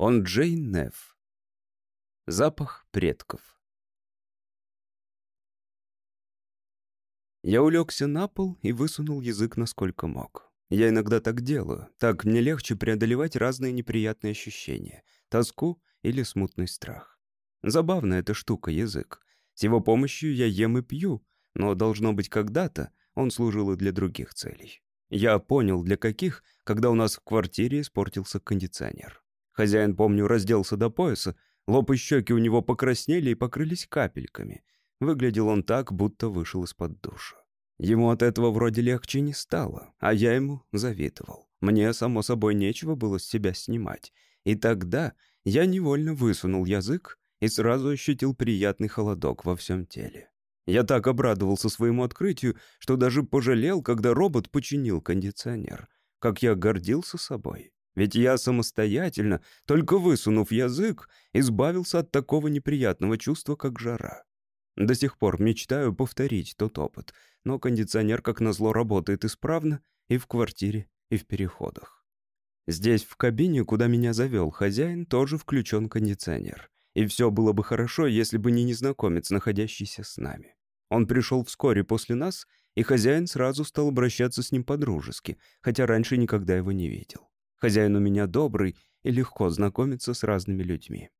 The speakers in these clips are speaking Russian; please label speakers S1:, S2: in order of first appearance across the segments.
S1: Он Джейн Неф. Запах предков. Я улегся на пол и высунул язык насколько мог. Я иногда так делаю. Так мне легче преодолевать разные неприятные ощущения. Тоску или смутный страх. Забавная эта штука, язык. С его помощью я ем и пью, но, должно быть, когда-то он служил и для других целей. Я понял, для каких, когда у нас в квартире испортился кондиционер. Хозяин, помню, разделся до пояса, лоб и щеки у него покраснели и покрылись капельками. Выглядел он так, будто вышел из-под душа. Ему от этого вроде легче не стало, а я ему завидовал. Мне, само собой, нечего было с себя снимать. И тогда я невольно высунул язык и сразу ощутил приятный холодок во всем теле. Я так обрадовался своему открытию, что даже пожалел, когда робот починил кондиционер. Как я гордился собой. Ведь я самостоятельно, только высунув язык, избавился от такого неприятного чувства, как жара. До сих пор мечтаю повторить тот опыт, но кондиционер, как назло, работает исправно и в квартире, и в переходах. Здесь, в кабине, куда меня завел хозяин, тоже включен кондиционер. И все было бы хорошо, если бы не незнакомец, находящийся с нами. Он пришел вскоре после нас, и хозяин сразу стал обращаться с ним по-дружески, хотя раньше никогда его не видел. Хозяин у меня добрый и легко знакомиться с разными людьми.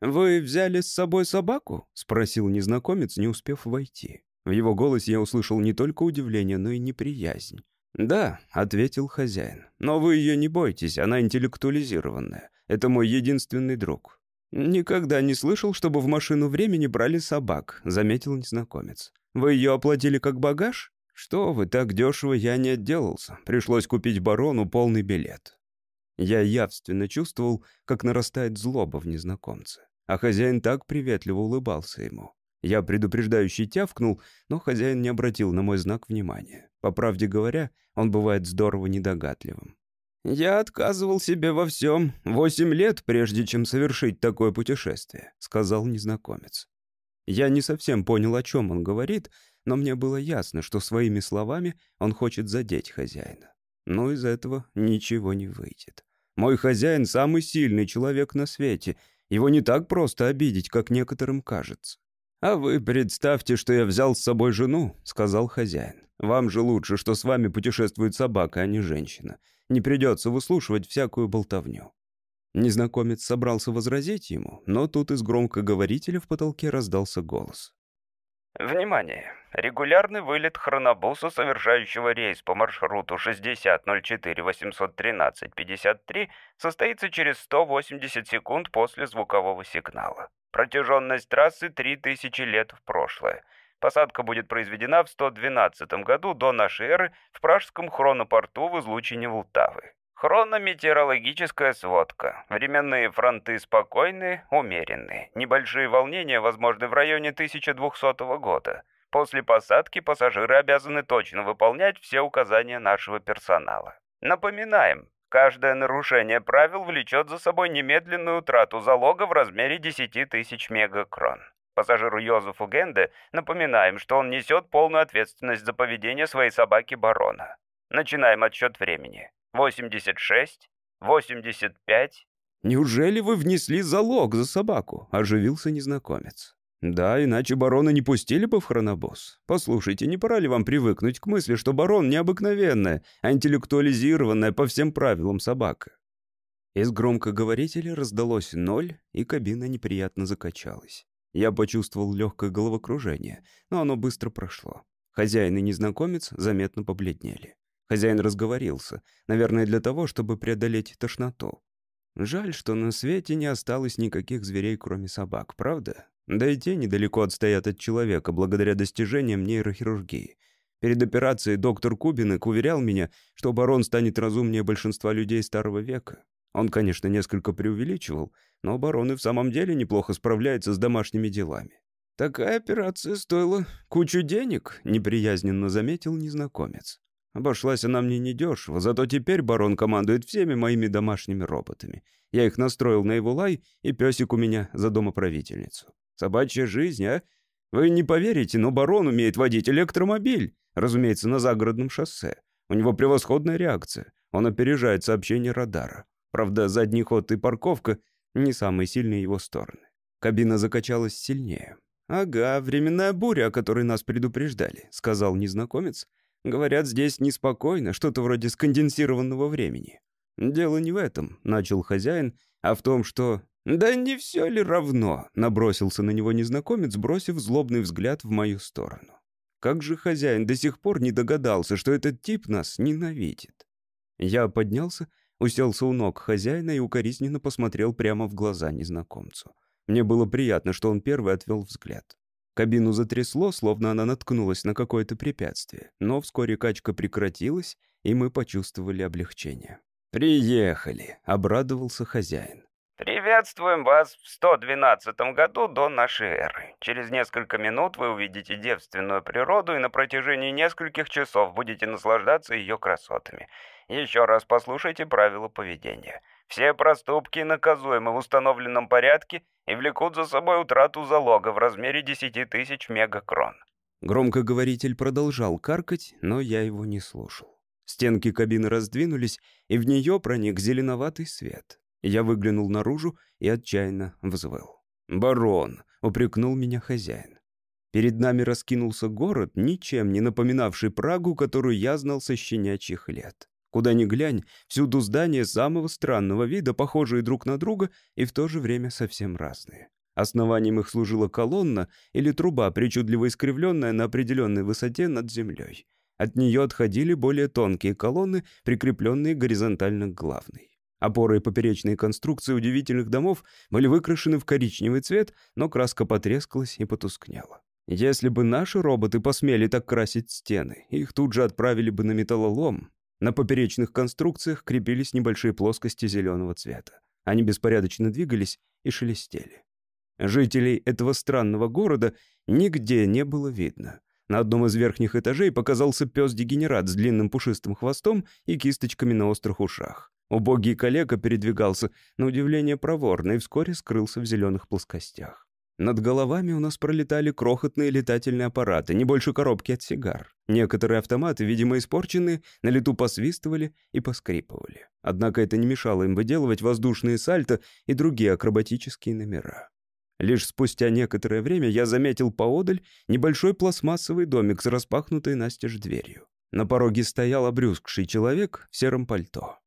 S1: «Вы взяли с собой собаку?» — спросил незнакомец, не успев войти. В его голосе я услышал не только удивление, но и неприязнь. «Да», — ответил хозяин, — «но вы ее не бойтесь, она интеллектуализированная. Это мой единственный друг». «Никогда не слышал, чтобы в машину времени брали собак», — заметил незнакомец. «Вы ее оплатили как багаж?» «Что вы, так дешево я не отделался. Пришлось купить барону полный билет. Я явственно чувствовал, как нарастает злоба в незнакомце. А хозяин так приветливо улыбался ему. Я предупреждающий тявкнул, но хозяин не обратил на мой знак внимания. По правде говоря, он бывает здорово недогадливым. «Я отказывал себе во всем восемь лет, прежде чем совершить такое путешествие», — сказал незнакомец. Я не совсем понял, о чем он говорит, но мне было ясно, что своими словами он хочет задеть хозяина. Но из этого ничего не выйдет. Мой хозяин самый сильный человек на свете. Его не так просто обидеть, как некоторым кажется. «А вы представьте, что я взял с собой жену», — сказал хозяин. «Вам же лучше, что с вами путешествует собака, а не женщина. Не придется выслушивать всякую болтовню». Незнакомец собрался возразить ему, но тут из громкоговорителя в потолке раздался голос.
S2: Внимание! Регулярный вылет хронобуса, совершающего рейс по маршруту 6004-813-53, состоится через 180 секунд после звукового сигнала. Протяженность трассы 3000 лет в прошлое. Посадка будет произведена в 112 году до нашей эры в пражском хронопорту в излучине Волтавы. Хронометерологическая сводка. Временные фронты спокойные, умеренные. Небольшие волнения возможны в районе 1200 года. После посадки пассажиры обязаны точно выполнять все указания нашего персонала. Напоминаем, каждое нарушение правил влечет за собой немедленную утрату залога в размере 10 тысяч мегакрон. Пассажиру Йозефу Генде напоминаем, что он несет полную ответственность за поведение своей собаки Барона. Начинаем отсчет времени. 86, 85.
S1: Неужели вы внесли залог за собаку? Оживился незнакомец. Да, иначе барона не пустили бы в хронобос. Послушайте, не пора ли вам привыкнуть к мысли, что барон необыкновенная, а интеллектуализированная по всем правилам собака? Из громкоговорителя раздалось ноль, и кабина неприятно закачалась. Я почувствовал легкое головокружение, но оно быстро прошло. Хозяин и незнакомец заметно побледнели. Хозяин разговорился, наверное, для того, чтобы преодолеть тошноту. Жаль, что на свете не осталось никаких зверей, кроме собак, правда? Да и те недалеко отстоят от человека, благодаря достижениям нейрохирургии. Перед операцией доктор Кубинок уверял меня, что барон станет разумнее большинства людей старого века. Он, конечно, несколько преувеличивал, но барон и в самом деле неплохо справляется с домашними делами. «Такая операция стоила кучу денег», — неприязненно заметил незнакомец. Обошлась она мне недешево, зато теперь барон командует всеми моими домашними роботами. Я их настроил на его лай, и песик у меня за домоправительницу. Собачья жизнь, а? Вы не поверите, но барон умеет водить электромобиль. Разумеется, на загородном шоссе. У него превосходная реакция. Он опережает сообщение радара. Правда, задний ход и парковка не самые сильные его стороны. Кабина закачалась сильнее. «Ага, временная буря, о которой нас предупреждали», — сказал незнакомец. «Говорят, здесь неспокойно, что-то вроде сконденсированного времени». «Дело не в этом», — начал хозяин, «а в том, что...» «Да не все ли равно?» — набросился на него незнакомец, бросив злобный взгляд в мою сторону. «Как же хозяин до сих пор не догадался, что этот тип нас ненавидит?» Я поднялся, уселся у ног хозяина и укоризненно посмотрел прямо в глаза незнакомцу. Мне было приятно, что он первый отвел взгляд. Кабину затрясло, словно она наткнулась на какое-то препятствие, но вскоре качка прекратилась, и мы почувствовали облегчение. «Приехали», — обрадовался хозяин.
S2: «Приветствуем вас в 112 году до нашей эры. Через несколько минут вы увидите девственную природу и на протяжении нескольких часов будете наслаждаться ее красотами. Еще раз послушайте правила поведения. Все проступки наказуемы в установленном порядке и влекут за собой утрату залога в размере 10 тысяч мегакрон».
S1: Громкоговоритель продолжал каркать, но я его не слушал. Стенки кабины раздвинулись, и в нее проник зеленоватый свет. Я выглянул наружу и отчаянно взвыл. «Барон!» — упрекнул меня хозяин. Перед нами раскинулся город, ничем не напоминавший Прагу, которую я знал со щенячьих лет. Куда ни глянь, всюду здания самого странного вида, похожие друг на друга и в то же время совсем разные. Основанием их служила колонна или труба, причудливо искривленная на определенной высоте над землей. От нее отходили более тонкие колонны, прикрепленные горизонтально к главной. Опоры и поперечные конструкции удивительных домов были выкрашены в коричневый цвет, но краска потрескалась и потускнела. Если бы наши роботы посмели так красить стены, их тут же отправили бы на металлолом, на поперечных конструкциях крепились небольшие плоскости зеленого цвета. Они беспорядочно двигались и шелестели. Жителей этого странного города нигде не было видно. На одном из верхних этажей показался пес-дегенерат с длинным пушистым хвостом и кисточками на острых ушах. Убогий коллега передвигался, на удивление проворно, и вскоре скрылся в зеленых плоскостях. Над головами у нас пролетали крохотные летательные аппараты, не больше коробки от сигар. Некоторые автоматы, видимо, испорченные, на лету посвистывали и поскрипывали. Однако это не мешало им выделывать воздушные сальто и другие акробатические номера. Лишь спустя некоторое время я заметил поодаль небольшой пластмассовый домик с распахнутой настежь дверью. На пороге стоял обрюзгший человек в сером пальто.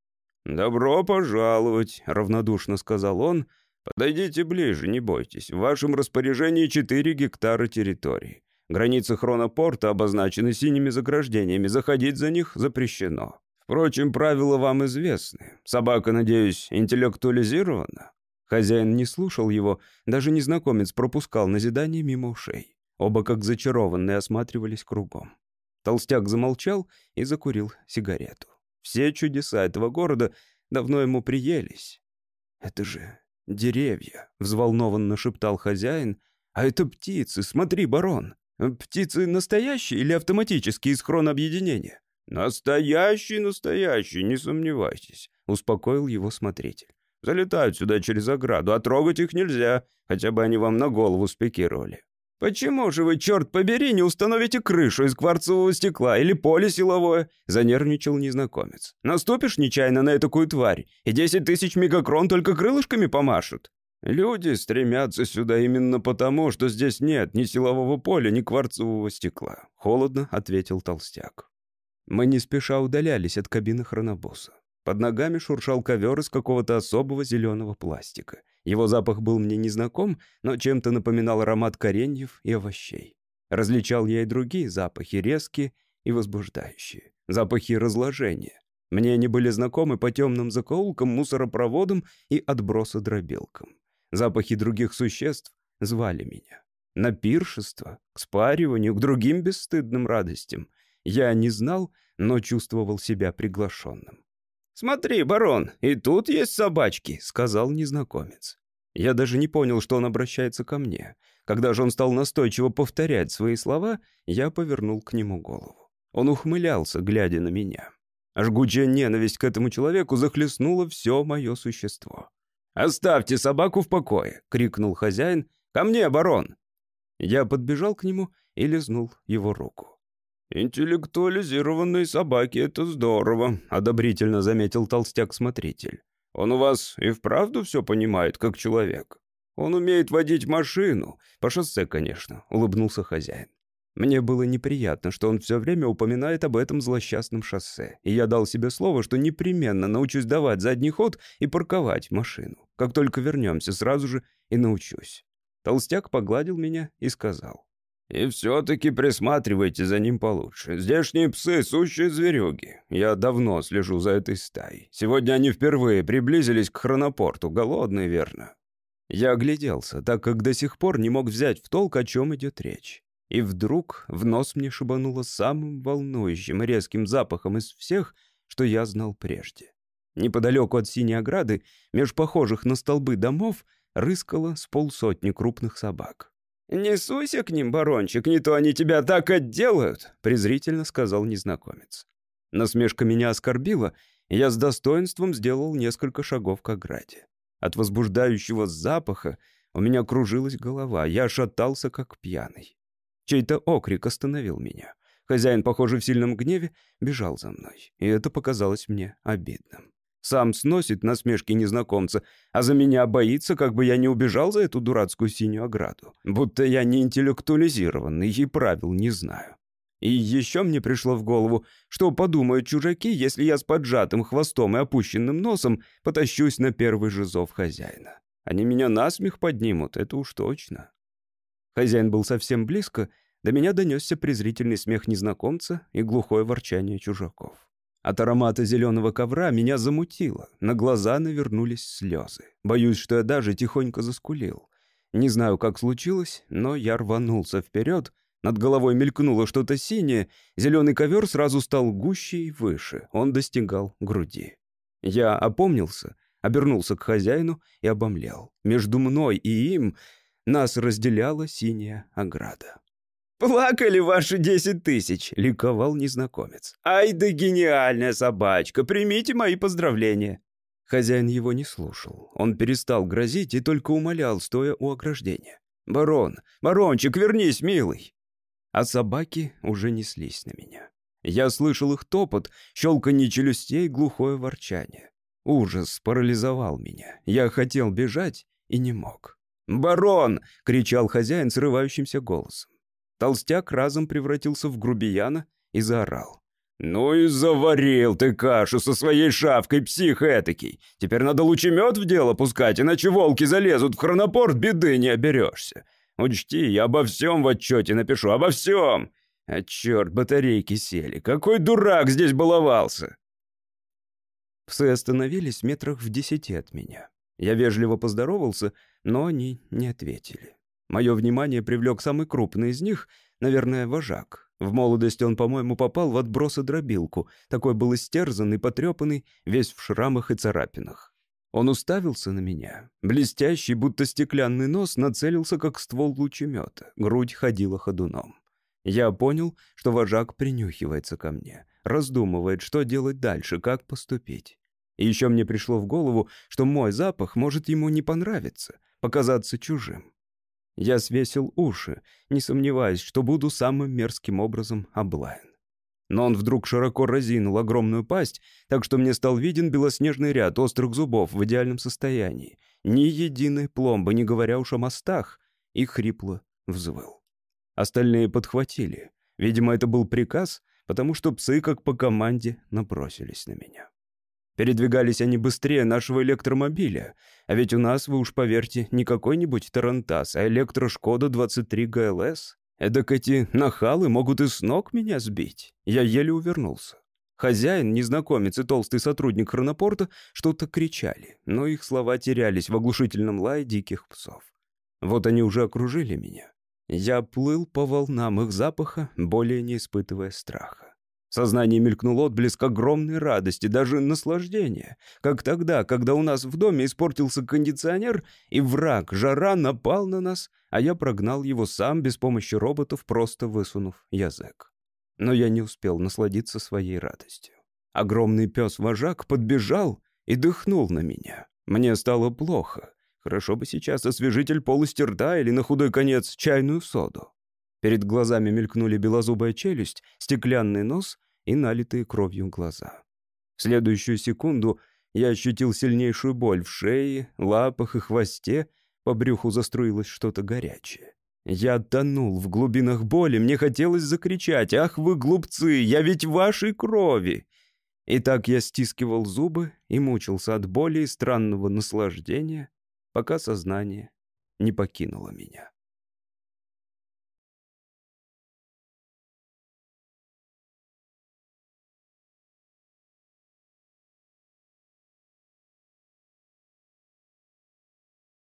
S1: «Добро пожаловать», — равнодушно сказал он, — Подойдите ближе, не бойтесь. В вашем распоряжении 4 гектара территории. Границы хронопорта обозначены синими заграждениями, заходить за них запрещено. Впрочем, правила вам известны. Собака, надеюсь, интеллектуализирована?» Хозяин не слушал его, даже незнакомец пропускал назидание мимо ушей. Оба, как зачарованные, осматривались кругом. Толстяк замолчал и закурил сигарету. Все чудеса этого города давно ему приелись. «Это же «Деревья», — взволнованно шептал хозяин. «А это птицы, смотри, барон. Птицы настоящие или автоматические из хронообъединения?» «Настоящие, настоящие, не сомневайтесь», — успокоил его смотритель. «Залетают сюда через ограду, а трогать их нельзя, хотя бы они вам на голову спикировали». «Почему же вы, черт побери, не установите крышу из кварцевого стекла или поле силовое?» — занервничал незнакомец. «Наступишь нечаянно на такую тварь, и десять тысяч мегакрон только крылышками помашут». «Люди стремятся сюда именно потому, что здесь нет ни силового поля, ни кварцевого стекла», — холодно ответил толстяк. Мы не спеша удалялись от кабины хронобосса. Под ногами шуршал ковер из какого-то особого зеленого пластика. Его запах был мне незнаком, но чем-то напоминал аромат кореньев и овощей. Различал я и другие запахи, резкие и возбуждающие. Запахи разложения. Мне они были знакомы по темным закоулкам, мусоропроводам и отбросодробилкам. Запахи других существ звали меня. На пиршество, к спариванию, к другим бесстыдным радостям. Я не знал, но чувствовал себя приглашенным. «Смотри, барон, и тут есть собачки», — сказал незнакомец. Я даже не понял, что он обращается ко мне. Когда же он стал настойчиво повторять свои слова, я повернул к нему голову. Он ухмылялся, глядя на меня. Жгучая ненависть к этому человеку захлестнула все мое существо. «Оставьте собаку в покое!» — крикнул хозяин. «Ко мне, барон!» Я подбежал к нему и лизнул его руку. «Интеллектуализированные собаки — это здорово», — одобрительно заметил толстяк-смотритель. Он у вас и вправду все понимает, как человек? Он умеет водить машину. По шоссе, конечно», — улыбнулся хозяин. Мне было неприятно, что он все время упоминает об этом злосчастном шоссе, и я дал себе слово, что непременно научусь давать задний ход и парковать машину. Как только вернемся, сразу же и научусь. Толстяк погладил меня и сказал. «И все-таки присматривайте за ним получше. Здешние псы — сущие зверюги. Я давно слежу за этой стаей. Сегодня они впервые приблизились к хронопорту. Голодные, верно?» Я огляделся, так как до сих пор не мог взять в толк, о чем идет речь. И вдруг в нос мне шибануло самым волнующим и резким запахом из всех, что я знал прежде. Неподалеку от синей ограды, меж похожих на столбы домов, рыскало с полсотни крупных собак. «Не суйся к ним, барончик, не то они тебя так отделают», — презрительно сказал незнакомец. Насмешка меня оскорбила, и я с достоинством сделал несколько шагов к ограде. От возбуждающего запаха у меня кружилась голова, я шатался, как пьяный. Чей-то окрик остановил меня. Хозяин, похоже, в сильном гневе, бежал за мной, и это показалось мне обидным. Сам сносит насмешки незнакомца, а за меня боится, как бы я не убежал за эту дурацкую синюю ограду. Будто я не интеллектуализированный и правил не знаю. И еще мне пришло в голову, что подумают чужаки, если я с поджатым хвостом и опущенным носом потащусь на первый же зов хозяина. Они меня насмех поднимут, это уж точно. Хозяин был совсем близко, до меня донесся презрительный смех незнакомца и глухое ворчание чужаков. От аромата зеленого ковра меня замутило, на глаза навернулись слезы. Боюсь, что я даже тихонько заскулил. Не знаю, как случилось, но я рванулся вперед, над головой мелькнуло что-то синее, зеленый ковер сразу стал гуще и выше, он достигал груди. Я опомнился, обернулся к хозяину и обомлел. Между мной и им нас разделяла синяя ограда. «Плакали ваши десять тысяч!» — ликовал незнакомец. «Ай да гениальная собачка! Примите мои поздравления!» Хозяин его не слушал. Он перестал грозить и только умолял, стоя у ограждения. «Барон! Барончик, вернись, милый!» А собаки уже неслись на меня. Я слышал их топот, щелканье челюстей, глухое ворчание. Ужас парализовал меня. Я хотел бежать и не мог. «Барон!» — кричал хозяин срывающимся голосом. Толстяк разом превратился в грубияна и заорал. «Ну и заварил ты кашу со своей шавкой, псих этакий. Теперь надо лучемет в дело пускать, иначе волки залезут в хронопорт, беды не оберешься. Учти, я обо всем в отчете напишу, обо всем. А черт, батарейки сели. Какой дурак здесь баловался!» Псы остановились метрах в десяти от меня. Я вежливо поздоровался, но они не ответили. Мое внимание привлек самый крупный из них, наверное, вожак. В молодости он, по-моему, попал в отбросы дробилку. Такой был истерзанный, потрепанный, весь в шрамах и царапинах. Он уставился на меня. Блестящий, будто стеклянный нос, нацелился, как ствол лучемета. Грудь ходила ходуном. Я понял, что вожак принюхивается ко мне, раздумывает, что делать дальше, как поступить. И еще мне пришло в голову, что мой запах может ему не понравиться, показаться чужим. Я свесил уши, не сомневаясь, что буду самым мерзким образом облаян. Но он вдруг широко разинул огромную пасть, так что мне стал виден белоснежный ряд острых зубов в идеальном состоянии. Ни единой пломбы, не говоря уж о мостах, и хрипло взвыл. Остальные подхватили. Видимо, это был приказ, потому что псы, как по команде, напросились на меня. Передвигались они быстрее нашего электромобиля. А ведь у нас, вы уж поверьте, не какой-нибудь Тарантас, а электрошкода 23 ГЛС. Эдак эти нахалы могут и с ног меня сбить. Я еле увернулся. Хозяин, незнакомец и толстый сотрудник хронопорта что-то кричали, но их слова терялись в оглушительном лае диких псов. Вот они уже окружили меня. Я плыл по волнам их запаха, более не испытывая страха. В сознании мелькнул отблеск огромной радости, даже наслаждения. Как тогда, когда у нас в доме испортился кондиционер, и враг, жара, напал на нас, а я прогнал его сам без помощи роботов, просто высунув язык. Но я не успел насладиться своей радостью. Огромный пес-вожак подбежал и дыхнул на меня. Мне стало плохо. Хорошо бы сейчас освежитель полости рта или на худой конец чайную соду. Перед глазами мелькнули белозубая челюсть, стеклянный нос и налитые кровью глаза. В следующую секунду Я ощутил сильнейшую боль в шее, лапах и хвосте, по брюху заструилось что-то горячее. Я тонул в глубинах боли, мне хотелось закричать «Ах вы глупцы, я ведь вашей крови!» И так я стискивал зубы и мучился от боли и странного наслаждения, пока сознание не покинуло меня.